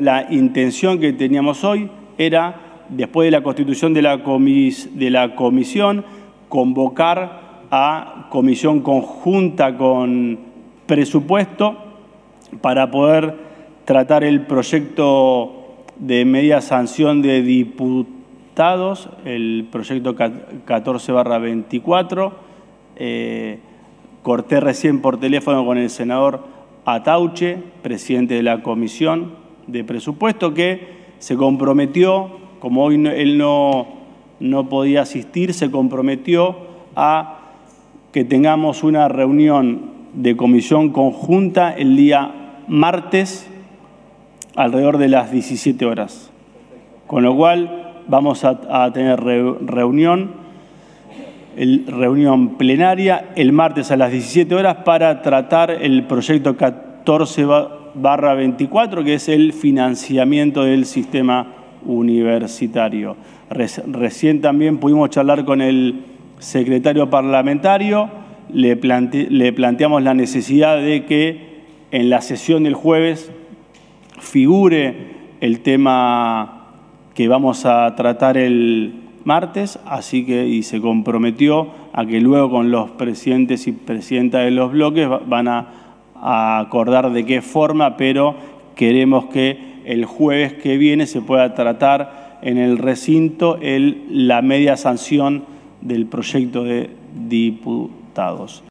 La intención que teníamos hoy era, después de la constitución de la, de la comisión, convocar a comisión conjunta con presupuesto para poder tratar el proyecto de media sanción de diputados, el proyecto 14 barra 24. Eh, corté recién por teléfono con el senador Atauche, presidente de la comisión, de presupuesto que se comprometió, como hoy él no, no podía asistir, se comprometió a que tengamos una reunión de comisión conjunta el día martes alrededor de las 17 horas. Con lo cual vamos a, tener reunión, reunión plenaria el martes a las 17 horas para tratar el proyecto 14 barra 24, que es el financiamiento del sistema universitario. Recién también pudimos charlar con el secretario parlamentario, le, le planteamos la necesidad de que en la sesión del jueves figure el tema que vamos a tratar el martes, así que y se comprometió a que luego con los presidentes y presidentas de los bloques van a a acordar de qué forma, pero queremos que el jueves que viene se pueda tratar en el recinto la media sanción del proyecto de diputados.